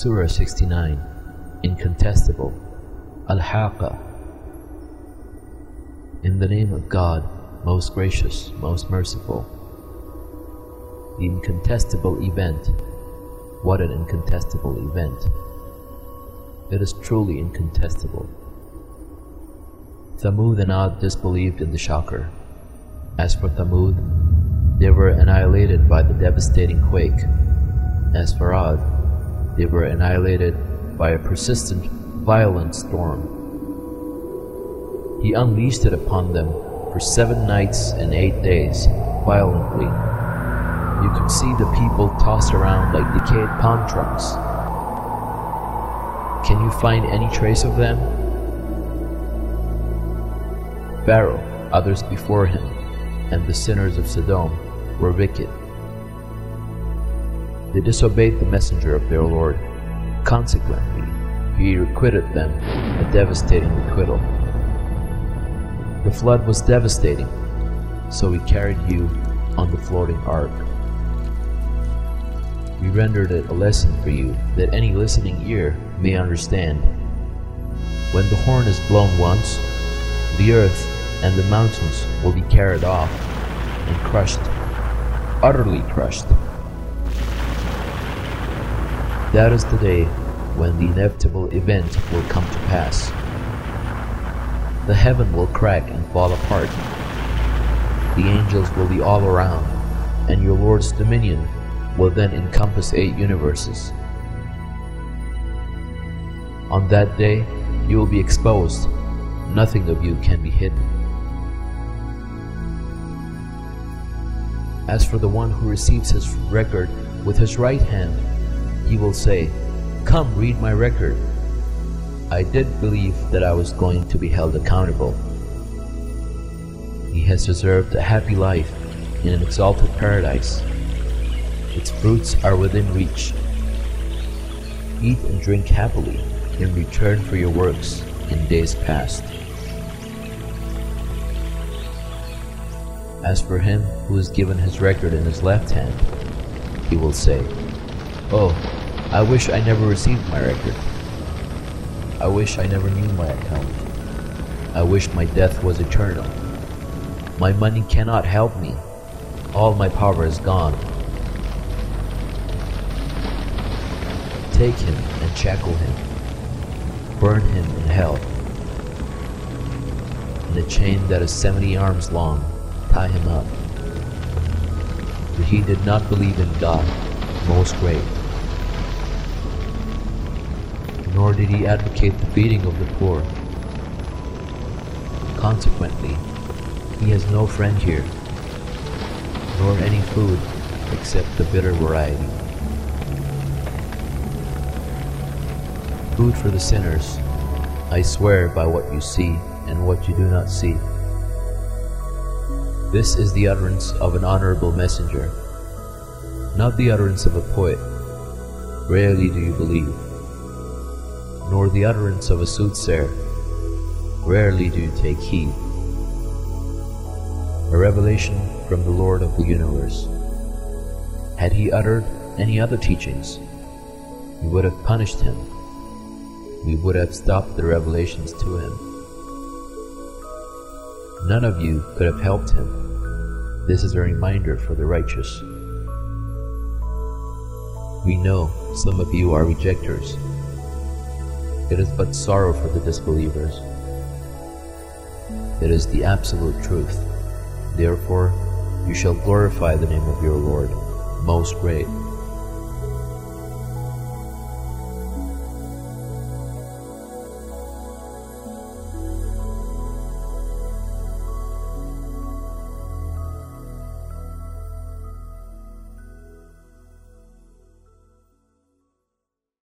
Surah 69 Incontestable Al-Haqqa In the name of God, most gracious, most merciful. The incontestable event. What an incontestable event. It is truly incontestable. Thamud and Ad disbelieved in the shocker. As for Thamud, they were annihilated by the devastating quake. As for Ad, they were annihilated by a persistent, violent storm. He unleashed it upon them for seven nights and eight days, violently. You could see the people tossed around like decayed palm trunks. Can you find any trace of them? Pharaoh, others before him, and the sinners of Sodom were wicked. They disobeyed the messenger of their Lord. Consequently, he requited them a devastating requital. The flood was devastating, so we carried you on the floating ark. We rendered it a lesson for you that any listening ear may understand. When the horn is blown once, the earth and the mountains will be carried off and crushed, utterly crushed. That is the day when the inevitable event will come to pass. The heaven will crack and fall apart. The angels will be all around, and your Lord's dominion will then encompass eight universes. On that day, you will be exposed. Nothing of you can be hidden. As for the one who receives his record with his right hand, he will say, Come read my record. I did believe that I was going to be held accountable. He has deserved a happy life in an exalted paradise. Its fruits are within reach. Eat and drink happily in return for your works in days past. As for him who is given his record in his left hand, he will say, Oh, I wish I never received my record. I wish I never knew my account. I wish my death was eternal. My money cannot help me. All my power is gone. Take him and shackle him. Burn him in hell. In a chain that is seventy arms long, tie him up. For he did not believe in God, most great nor did he advocate the feeding of the poor. Consequently, he has no friend here, nor any food except the bitter variety. Food for the sinners, I swear by what you see and what you do not see. This is the utterance of an honorable messenger, not the utterance of a poet. Rarely do you believe nor the utterance of a soothsayer. Rarely do you take heed. A revelation from the Lord of the universe. Had he uttered any other teachings, we would have punished him. We would have stopped the revelations to him. None of you could have helped him. This is a reminder for the righteous. We know some of you are rejectors it is but sorrow for the disbelievers. It is the absolute truth. Therefore, you shall glorify the name of your Lord, most great.